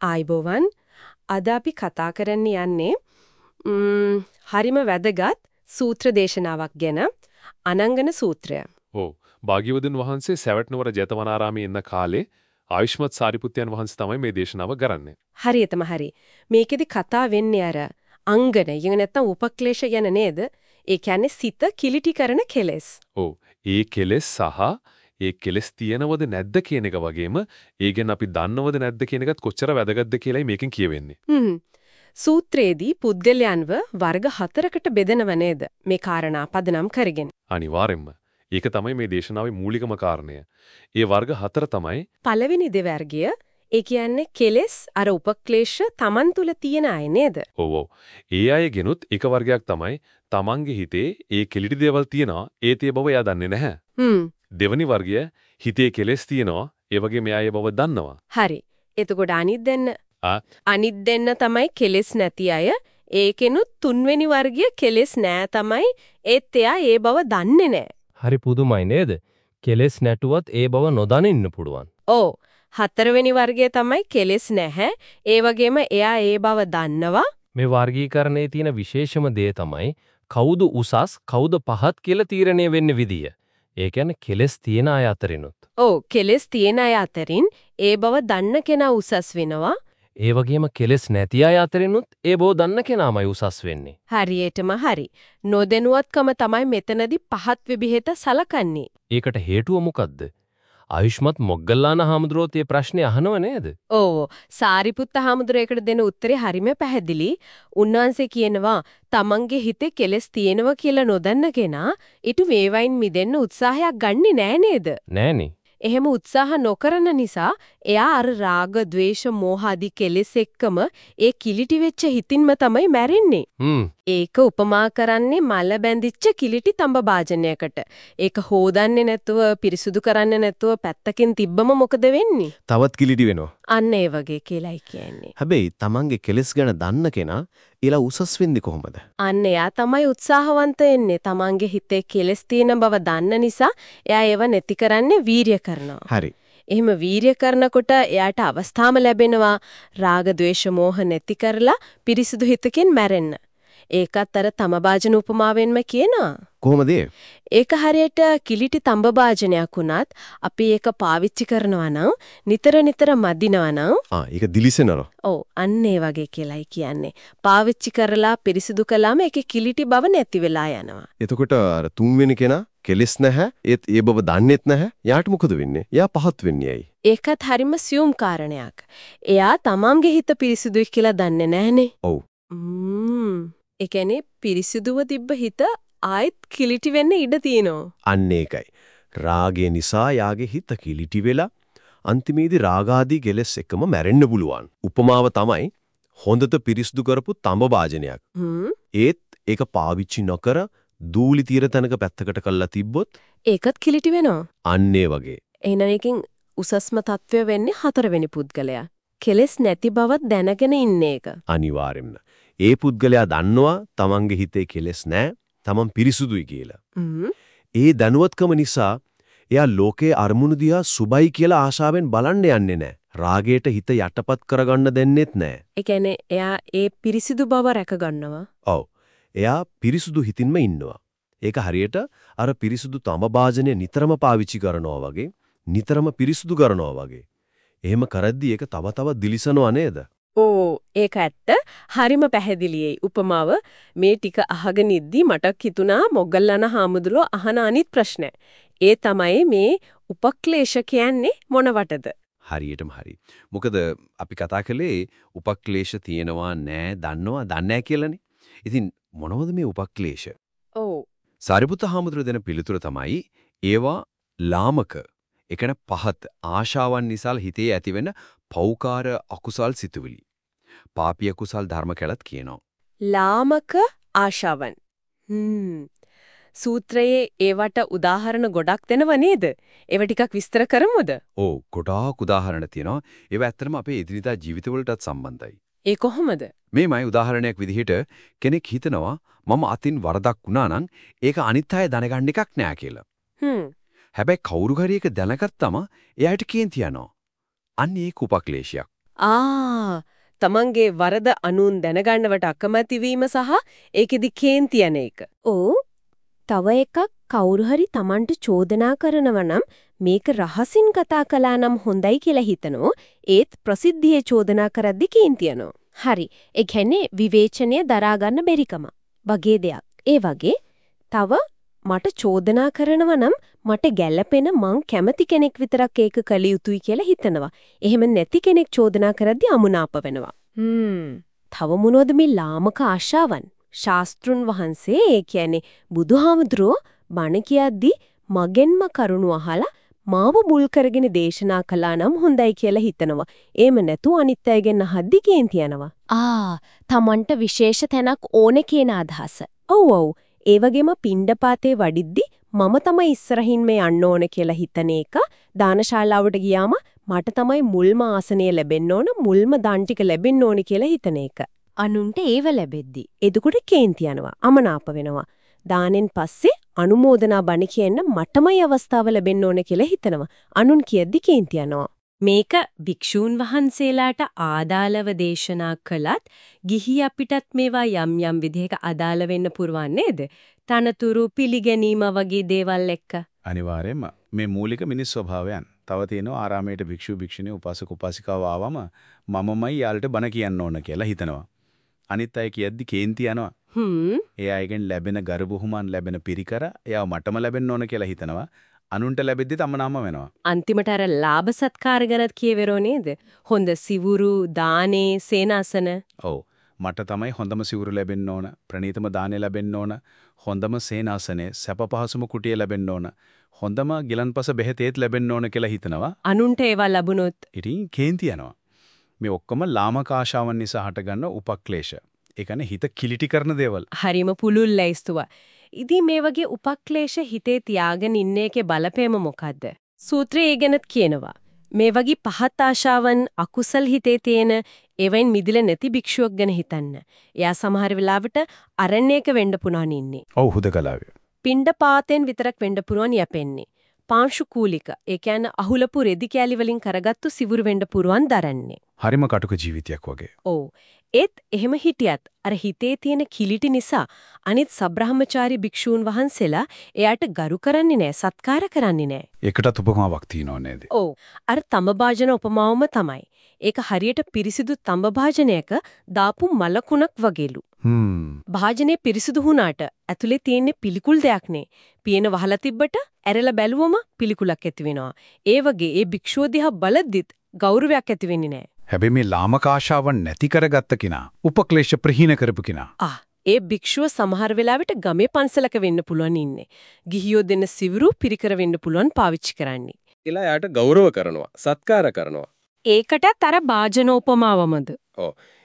ආයිබෝවන් අද අපි කතා කරන්න යන්නේ ම්ම්, හරිම වැදගත් සූත්‍ර දේශනාවක් ගැන අනංගන සූත්‍රය. ඔව්. භාග්‍යවතුන් වහන්සේ සවැට් නුවර ජේතවනාරාමේ ඉන්න කාලේ ආයුෂ්මත් සාරිපුත්යන් වහන්සේ තමයි මේ දේශනාව කරන්නේ. හරියටම හරි. මේකෙදි කතා වෙන්නේ අර අංගන යන නැත්තම් උපක්ලේශ යන නේද? ඒ කියන්නේ සිත කිලිටි කරන කෙලෙස්. ඔව්. ඒ කෙලෙස් සහ ඒ කෙලෙස් තියෙනවද නැද්ද කියන එක වගේම ඒ ගැන අපි දන්නවද නැද්ද කියන එකත් කොච්චර වැදගත්ද කියලායි මේකෙන් කියවෙන්නේ. හ්ම්. සූත්‍රයේදී පුද්ගලයන්ව වර්ග හතරකට බෙදනව නේද? මේ කාරණා පදනම් කරගෙන. අනිවාර්යෙන්ම. ඒක තමයි මේ දේශනාවේ මූලිකම කාරණය. ඒ වර්ග හතර තමයි පළවෙනි දෙවර්ගය ඒ කියන්නේ කෙලෙස් අර උපක්ලේශ Taman තුල තියෙන අය නේද? ඔව් ඔව්. ඒ අයගෙනුත් එක වර්ගයක් තමයි තමන්ගේ හිතේ ඒ කෙලිටි දේවල් තියනවා ඒ තිය බව එයා දන්නේ නැහැ. හ්ම්. දෙවනි වර්ගය හිතේ කෙලෙස් තියෙනවා ඒ වගේ මෙයා ඒ බව දන්නවා. හරි. එතකොට අනිත් දෙන්න ආ. අනිත් දෙන්න තමයි කෙලෙස් නැති අය. ඒකෙනුත් තුන්වෙනි වර්ගය කෙලෙස් නෑ තමයි. ඒත් එයා ඒ බව දන්නේ නෑ. හරි පුදුමයි නේද? කෙලෙස් නැටුවත් ඒ බව නොදනින්න පුළුවන්. ඔව්. හතරවෙනි වර්ගය තමයි කෙලෙස් නැහැ. ඒ වගේම එයා ඒ බව දන්නවා. මේ වර්ගීකරණයේ තියෙන විශේෂම දේ තමයි කවුද උසස් කවුද පහත් කියලා තීරණය වෙන්න විදිය. ඒ කියන්නේ කෙලෙස් තියෙන අය අතරිනුත්. ඔව් කෙලෙස් තියෙන අය අතරින් ඒ බව දන්න කෙනා උසස් වෙනවා. ඒ වගේම කෙලෙස් නැති අය අතරිනුත් ඒ බව දන්න කෙනාමයි උසස් වෙන්නේ. හරියටම හරි. නොදැනුවත්කම තමයි මෙතනදී පහත් විභිහෙත සලකන්නේ. ඒකට හේතුව මොකද්ද? ආයුෂ්මත් මොග්ගල්ලාන හාමුදුරුවෝ මේ ප්‍රශ්නේ අහනව නේද? ඔව් සාරිපුත්ත හාමුදුරේකට දෙන උත්තරේ හරිම පැහැදිලි. උන්වහන්සේ කියනවා තමන්ගේ හිතේ කෙලෙස් තියෙනවා කියලා නොදන්න කෙනා ඊට වේවයින් මිදෙන්න උත්සාහයක් ගන්නෙ නෑ නේද? නෑනේ. එහෙම උත්සාහ නොකරන නිසා එයා අර රාග, ద్వේෂ, මෝහ ආදී කෙලෙස් එක්කම ඒ කිලිටි වෙච්ච හිතින්ම තමයි මැරෙන්නේ. ඒක උපමා කරන්නේ මල බැඳිච්ච කිලිටි තඹ භාජනයකට. ඒක හොදන්නේ නැතුව, පිරිසුදු කරන්නේ නැතුව පැත්තකින් තිබ්බම මොකද වෙන්නේ? තවත් කිලිටි වෙනවා. අන්න ඒ වගේ කියලායි කියන්නේ. හැබැයි තමන්ගේ කෙලස් ගැන දන්න කෙනා ඊළා උසස් වෙන්නේ කොහොමද? අන්න එයා තමයි උත්සාහවන්ත වෙන්නේ. තමන්ගේ හිතේ කෙලස් තියෙන බව දන්න නිසා එයා ඒව නැති කරන්නේ වීරිය කරනවා. හරි. එහෙම වීරිය කරනකොට එයාට අවස්ථාම ලැබෙනවා රාග, ద్వේෂ, මෝහ නැති කරලා පිරිසුදු හිතකින් මැරෙන්න. ඒකත් අර තම භාජන උපමාවෙන්ම කියනවා. කොහොමද? ඒක හරියට කිලිටි තඹ භාජනයක් වුණත් අපි ඒක පාවිච්චි කරනවා නම් නිතර නිතර මදිනවා නම් ආ ඒක දිලිසෙනවා. ඔව් අන්න ඒ වගේ කියලායි කියන්නේ. පාවිච්චි කරලා පිරිසිදු කළාම ඒකේ කිලිටි බව නැති වෙලා යනවා. එතකොට අර තුන්වෙනි කෙනා කෙලස් නැහැ ඒත් ඒ බව දන්නේත් නැහැ. යාට මොකද වෙන්නේ? යා පහත් වෙන්නේ ඇයි? ඒකත් හරිම සියුම් කාරණයක්. එයා තමන්ගේ හිත පිරිසිදුයි කියලා දන්නේ නැහනේ. ඔව්. ම්ම්. ඒ කියන්නේ පිරිසිදුව තිබ්බ හිත ආයෙත් කිලිටි වෙන්න ඉඩ තියෙනවා. අන්න ඒකයි. රාගය නිසා යාගේ හිත කිලිටි වෙලා අන්තිමේදී රාගාදී කෙලස් එකම මැරෙන්න පුළුවන්. උපමාව තමයි හොඳට පිරිසිදු කරපු තඹ භාජනයක්. හ්ම්. ඒත් ඒක පාවිච්චි නොකර දූලි තීර තැනක පැත්තකට කළා තිබ්බොත් ඒකත් කිලිටි වෙනවා. අන්න ඒ වගේ. එහෙනම් එකකින් උසස්ම తත්වය වෙන්නේ හතරවෙනි පුද්ගලයා. කෙලස් නැති බව දැනගෙන ඉන්න එක. අනිවාර්යෙන්ම. ඒ පුද්ගලයා දන්නවා තමන්ගේ හිතේ කෙලෙස් නැහැ, තමන් පිරිසුදුයි කියලා. ඒ දැනුවත්කම නිසා එයා ලෝකයේ අරමුණු දිහා සුබයි කියලා ආශාවෙන් බලන්න යන්නේ නැහැ. රාගයට හිත යටපත් කරගන්න දෙන්නෙත් නැහැ. ඒ කියන්නේ එයා ඒ පිරිසිදු බව රැක ගන්නවා. ඔව්. එයා පිරිසුදු හිතින්ම ඉන්නවා. ඒක හරියට අර පිරිසුදු තම භාජනය නිතරම පාවිච්චි කරනවා වගේ, නිතරම පිරිසුදු කරනවා වගේ. එහෙම කරද්දී ඒක තව තවත් දිලිසනවා නේද? ඕ ඒක ඇත්ත හරිම පැහැදිලියි උපමාව මේ ටික අහගෙන ඉද්දි මට හිතුණා මොග්ගල්ලාන හාමුදුරුවෝ අහන අනිත් ප්‍රශ්නය. ඒ තමයි මේ උපක්ලේශ කියන්නේ මොනවටද? හරියටම හරි. මොකද අපි කතා කළේ උපක්ලේශ තියෙනවා නෑ දන්නවා දන්නේ කියලානේ. ඉතින් මොනවද මේ උපක්ලේශ? ඔව්. සාරිපුත්ත හාමුදුරුවෝ දෙන පිළිතුර තමයි ඒවා ලාමක. එකන පහත් ආශාවන් නිසා හිතේ ඇතිවෙන පෞකාර අකුසල් සිතුවිලි. පාපී අකුසල් ධර්ම කැලත් කියනවා. ලාමක ආශාවන්. හ්ම්. සූත්‍රයේ ඒවට උදාහරණ ගොඩක් දෙනව නේද? ඒව ටිකක් විස්තර කරමුද? ඔව් ගොඩාක් උදාහරණ තියෙනවා. ඒවා ඇත්තටම අපේ එදිනදා ජීවිතවලටත් සම්බන්ධයි. ඒ කොහොමද? මේමයි උදාහරණයක් විදිහට කෙනෙක් හිතනවා මම අතින් වරදක් වුණා නම් ඒක අනිත් අය දැනගන්න එකක් නෑ කියලා. හ්ම්. හැබැයි කවුරු හරි ඒක දැනගත්තම එයාට කේන්ති යනවා. අන්න ඒක උපක්ලේශයක්. ආ තමන්ගේ වරද අනුන් දැනගන්නවට අකමැති වීම සහ ඒකෙදි කේන්ති යන එක. ඕ තව එකක් කවුරු හරි Tamanට චෝදනා කරනවා නම් මේක රහසින් කතා කළා නම් හොඳයි කියලා හිතනෝ ඒත් ප්‍රසිද්ධියේ චෝදනා කරද්දි කේන්තියනෝ. හරි. ඒ කියන්නේ විවේචනය දරා ගන්න බැරිකම වගේ දෙයක්. ඒ වගේ තව මට චෝදනා කරනවා නම් මට ගැළපෙන මං කැමති කෙනෙක් විතරක් ඒක කළ යුතුයි කියලා හිතනවා. එහෙම නැති කෙනෙක් චෝදනා කරද්දි අමුනාප වෙනවා. හ්ම්. තව මොනවද මේ ලාමක ආශාවන්? ශාස්ත්‍රුන් වහන්සේ ඒ කියන්නේ බුදුහාමුදුරුවෝ බණ කියද්දි මගෙන්ම කරුණු අහලා මාව මුල් කරගෙන දේශනා කළා නම් හොඳයි කියලා හිතනවා. එහෙම නැතු අනිත් අයගෙන් අහද්දි කේන්ති යනවා. ආ, Tamanට විශේෂ තැනක් ඕනේ කියන අදහස. ඔව් ඔව්. ඒ වගේම පිණ්ඩපාතේ වඩිද්දි මම තමයි ඉස්සරහින් මේ යන්න ඕන කියලා හිතන එක දානශාලාවට ගියාම මට තමයි මුල්ම ආසනය ලැබෙන්න ඕන මුල්ම දාන් ටික ලැබෙන්න ඕන කියලා හිතන එක. අනුන්ට ඒව ලැබෙද්දි එතකොට කේන්ති යනවා අමනාප වෙනවා. දානෙන් පස්සේ අනුමෝදනා බණ කියන්න මටමයි අවස්ථාව ලැබෙන්න ඕන කියලා හිතනවා. අනුන් කියද්දි කේන්ති යනවා. මේක භික්ෂූන් වහන්සේලාට ආදාළව දේශනා කළත් ගිහි අපිටත් මේවා යම් යම් විදිහක අදාළ වෙන්න පුරවන් නේද? තනතුරු පිළිගැනීම වගේ දේවල් එක්ක. අනිවාර්යයෙන්ම මේ මූලික මිනිස් ස්වභාවයන්. තව තියෙනවා ආරාමයට භික්ෂු භික්ෂුණී උපාසක උපාසිකාව ආවම මමමයි යාළට බණ කියන්න ඕන කියලා හිතනවා. අනිත් අය කියද්දි කේන්ති යනවා. හ්ම්. ඒ අයගෙන් ලැබෙන ගරු බුහුමන් ලැබෙන පිරිකර එයාව මටම ලැබෙන්න ඕන කියලා හිතනවා. අනුන්ට ලැබෙද්දි තමනාම වෙනවා. අන්තිමට අර ලාභ සත්කාර ගැනත් කියවෙරෝ නේද? හොඳ සිවුරු, දානේ, සේනාසන. ඔව්. මට තමයි හොඳම සිවුරු ලැබෙන්න ඕන, ප්‍රණීතම දානේ ලැබෙන්න ඕන, හොඳම සේනාසනේ, සැප පහසුම කුටිය ලැබෙන්න ඕන, හොඳම ගිලන්පස බෙහෙතේත් ලැබෙන්න ඕන කියලා හිතනවා. අනුන්ට ඒවා ලැබුණොත් ඉතින් කේන්ති යනවා. මේ ඔක්කොම ලාමක ආශාවන් නිසා හටගන්න උපක්ලේශ. ඒ කියන්නේ හිත කිලිටි කරන දේවල්. හරිම පුළුල් ලැයිස්තුව. ඉතින් මේ වගේ උපක්ලේශ හිතේ තියාගෙන ඉන්න එකේ බලපෑම මොකද්ද? සූත්‍රයේ ගැනත් කියනවා. මේ වගේ පහත් ආශාවන් අකුසල් හිතේ තියෙන එවෙන් මිදිල නැති භික්ෂුවක් ගැන හිතන්න. එයා සමහර වෙලාවට අරණ්‍යයක වෙන්න පුනාන ඉන්නේ. ඔව් හුදකලාවේ. පිණ්ඩ පාතෙන් විතරක් වෙන්න පුරවන් යැපෙන්නේ. පාංශු කූලික. ඒ කියන්නේ අහුලපු රෙදි කෑලි වලින් කරගත්තු සිවුරු වෙන්න පුරවන් දරන්නේ. හරිම කටුක ජීවිතයක් වගේ. ඔව්. ඒත් එහෙම හිටියත් අර හිතේ තියෙන කිලිටි නිසා අනිත් සබ්‍රහ්මචාරී භික්ෂූන් වහන්සේලා එයාට ගරු කරන්නේ නැහැ, සත්කාර කරන්නේ නැහැ. ඒකටත් උපමාවක් තියෙනව නේද? ඔව්. අර තඹ භාජන උපමාවම තමයි. ඒක හරියට පිරිසිදු තඹ භාජනයක දාපු මලකුණක් වගේලු. හ්ම්. භාජනය පිරිසිදු වුණාට ඇතුලේ තියෙන්නේ පිළිකුල් දෙයක් නේ. පියන වහලා තිබ්බට ඇරලා බැලුවම පිළිකුලක් ඇති වෙනවා. ඒ වගේ ඒ භික්ෂුව දිහා බලද්දිත් ගෞරවයක් ඇති වෙන්නේ නැහැ. හැබැයි මේ ලාමක ආශාවන් නැති කරගත්ත කෙනා, උපක්ලේශ ප්‍රහීන කරපු කෙනා. ආ ඒ භික්ෂුව සමහර වෙලාවට ගමේ පන්සලක වෙන්න පුළුවන් ඉන්නේ. ගිහියෝ දෙන සිවුරු පිරිකර වෙන්න පුළුවන් පාවිච්චි කරන්නේ. කියලා එයාට ගෞරව කරනවා සත්කාර කරනවා ඒකටත් අර භාජන උපමාවමද?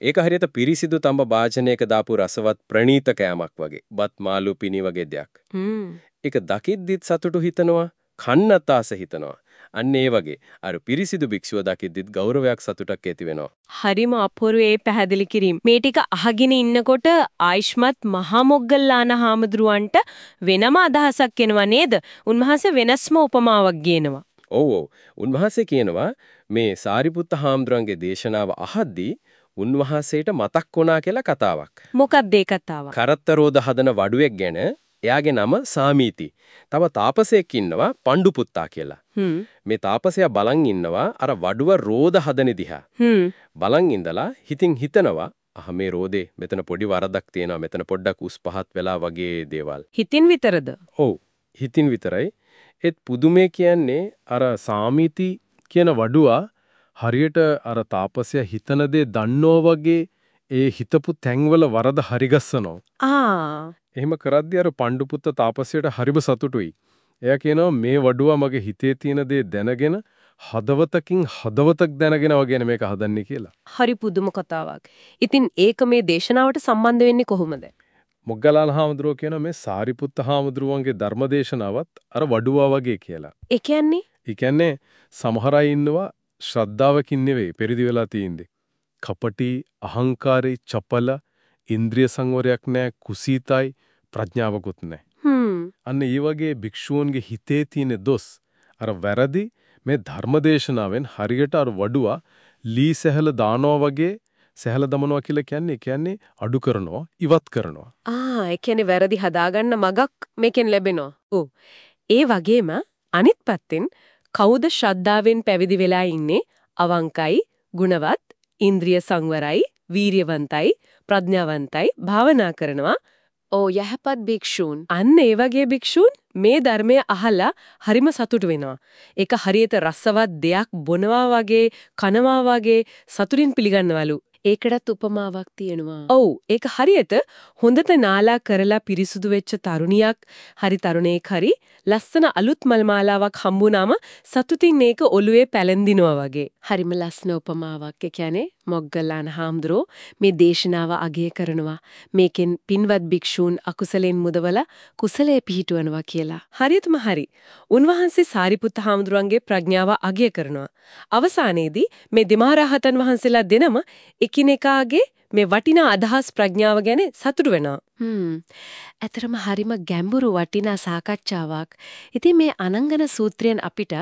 ඒක හරියට පිරිසිදු තඹ වාචනයක දාපු රසවත් ප්‍රණීත කෑමක් වගේ බත් මාළු පිණි වගේ දෙයක් හ්ම්. ඒක දකිද්දිත් සතුටු හිතනවා කන්නත් ආස හිතනවා අන්න ඒ වගේ අර පිරිසිදු භික්ෂුව දකිද්දිත් ගෞරවයක් සතුටක් ඇති වෙනවා හරිම අපූර්ව ඒ පැහැදිලි කිරීම. මේ ටික අහගෙන ඉන්නකොට ආයිෂ්මත් මහා මොග්ගල්ලාන හාමුදුරුවන්ට වෙනම අදහසක් එනවා නේද? උන්වහන්සේ වෙනස්ම උපමාවක් ගේනවා. ඔව් ඔව් උන්වහන්සේ කියනවා මේ සාරිපුත්ත හාමුදුරන්ගේ දේශනාව අහද්දී උන්වහන්සේට මතක් වුණා කියලා කතාවක් මොකක්ද ඒ කතාව? කරත්තරෝද හදන වඩුවෙක් ගැන එයාගේ නම සාමීති. තව තාපසයෙක් ඉන්නවා පණ්ඩුපුත්තා කියලා. හ්ම්. මේ තාපසයා බලන් ඉන්නවා අර වඩුව රෝද හදන දිහා. බලන් ඉඳලා හිතින් හිතනවා අහ මේ රෝදේ මෙතන පොඩි වරදක් තියෙනවා මෙතන පොඩ්ඩක් උස් පහත් වෙලා වගේ දේවල්. හිතින් විතරද? ඔව් හිතින් විතරයි. ඒත් පුදුමේ කියන්නේ අර සාමීති කියන වඩුවා හරියට අර තාපසයා හිතන දේ දන්නෝ වගේ ඒ හිතපු තැන්වල වරද හරිගස්සනවා. ආ. එහෙම කරද්දී අර පණ්ඩුපුත්ත තාපසයට හරිම සතුටුයි. එයා කියනවා මේ වඩුවා මගේ හිතේ තියෙන දේ දැනගෙන හදවතකින් හදවතක් දැනගෙන වගේ මේක හදන්නේ කියලා. හරි පුදුම කතාවක්. ඉතින් ඒක මේ දේශනාවට සම්බන්ධ වෙන්නේ කොහොමද? මොග්ගලාන හාමුදුරුවෝ කියන මේ සාරිපුත්ත හාමුදුරුවන්ගේ ධර්මදේශනාවත් අර වඩුවා වගේ කියලා. ඒ කියන්නේ ඒ කියන්නේ සමහර අය ඉන්නවා ශ්‍රද්ධාවකින් නෙවෙයි පෙරිදි වෙලා තියෙන්නේ. කපටි, අහංකාරී, චපල, ඉන්ද්‍රිය සංවරයක් නැහැ, කුසීතයි, ප්‍රඥාවකුත් නැහැ. අන්න ඒ වගේ භික්ෂූන්ගේ හිතේ තියෙන දොස් අර වැරදි මේ ධර්මදේශනාවෙන් හරියට අර වඩුවා ලී සැහැල දානවා වගේ සැහැල දමනවා කියලා කියන්නේ කියන්නේ අඩු කරනවා ඉවත් කරනවා. ආ ඒ කියන්නේ වැරදි හදාගන්න මගක් මේකෙන් ලැබෙනවා. ඔව්. ඒ වගේම අනිත් පැත්තෙන් කවුද ශ්‍රද්ධාවෙන් පැවිදි වෙලා ඉන්නේ අවංකයි, ගුණවත්, ඉන්ද්‍රිය සංවරයි, වීරියවන්තයි, ප්‍රඥාවන්තයි, භාවනා කරනවා. ඕ යහපත් භික්ෂූන්. අන්න ඒ වගේ භික්ෂූන් මේ ධර්මය අහලා හරිම සතුටු වෙනවා. ඒක හරියට රසවත් දෙයක් බොනවා වගේ, කනවා වගේ සතුටින් පිළිගන්නවලු. ඒකටත් උපමාවක් තියෙනවා. ඔව් ඒක හරියට හොඳට නාලා කරලා පිරිසුදු වෙච්ච තරුණියක් හරි තරුණයෙක් හරි ලස්සන අලුත් මල් මාලාවක් හම්බුනාම සතුටින් ඒක ඔළුවේ පැලඳිනවා වගේ. හරිම ලස්සන උපමාවක්. ඒ කියන්නේ මොග්ගල්ලාන හාමුදුරෝ මේ දේශනාව අගය කරනවා. මේකෙන් පින්වත් භික්ෂූන් අකුසලෙන් මුදවලා කුසලයේ පිහිටවනවා කියලා. හරියටම හරි. උන්වහන්සේ සාරිපුත්ත හාමුදුරන්ගේ ප්‍රඥාව අගය කරනවා. අවසානයේදී මේ දෙමහරහතන් වහන්සේලා දෙනම එකිනෙකාගේ මේ වටිනා අදහස් ප්‍රඥාව ගැන සතුටු වෙනවා. හ්ම්. ඇතරම හරිම ගැඹුරු වටිනා සාකච්ඡාවක්. ඉතින් මේ අනංගන සූත්‍රයෙන් අපිට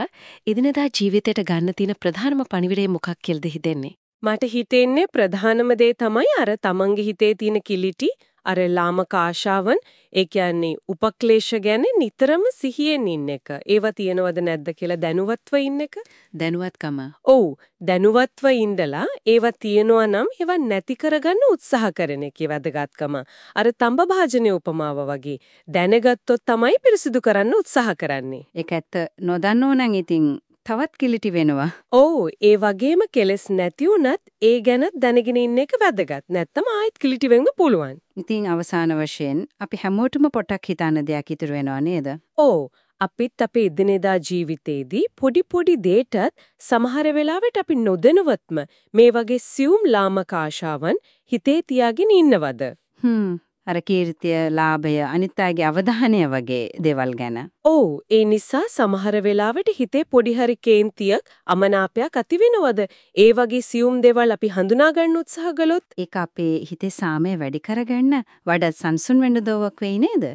එදිනදා ජීවිතයට ගන්න තියෙන ප්‍රධානම පණිවිඩය මොකක් කියලාද හිතෙන්නේ? මට හිතෙන්නේ ප්‍රධානම දේ තමයි අර තමන්ගේ හිතේ තියෙන කිලිටි අර ලාමක ආශාවන් ඒ කියන්නේ උපක්ලේශ ගැන නිතරම සිහියෙන් ඉන්න එක. ඒව තියනවද නැද්ද කියලා දැනුවත්ව ඉන්න එක. දැනුවත්කම. ඔව් දැනුවත්ව ඉඳලා ඒව තියනවා නම් ඒව නැති කරගන්න උත්සාහ කරන එකේ වැදගත්කම. අර තඹ භාජනයේ උපමාව වගේ දැනගත්තොත් තමයි පිරිසිදු කරන්න උත්සාහ කරන්නේ. ඒක ඇත්ත නොදන්නෝ නම් ඉතින් තවත් කිලිටි වෙනවා. ඔව් ඒ වගේම කෙලස් නැති වුණත් ඒ ගැන දැනගෙන ඉන්න එක වැදගත්. නැත්තම් ආයෙත් කිලිටි වෙන්න පුළුවන්. ඉතින් අවසාන වශයෙන් අපි හැමෝටම පොටක් හිතන්න දෙයක් ඉතුරු වෙනව නේද? ඔව් අපිත් අපේ එදිනෙදා ජීවිතේදී පොඩි පොඩි දේටත් සමහර වෙලාවට අපි නොදැනුවත්ම මේ වගේ සියුම් ලාමක ආශාවන් හිතේ තියාගෙන ඉන්නවද? හ්ම් අර කීර්තිය, ලාභය, අනිත් අයගේ අවධානය වගේ දේවල් ගැන. ඔව් ඒ නිසා සමහර වෙලාවට හිතේ පොඩි හරි කේන්තියක්, අමනාපයක් ඇති වෙනවද? ඒ වගේ සියුම් දේවල් අපි හඳුනා ගන්න උත්සාහ කළොත් ඒක අපේ හිතේ සාමය වැඩි කරගන්න වඩා සංසුන් වෙන්න දෝවක් වෙයි නේද?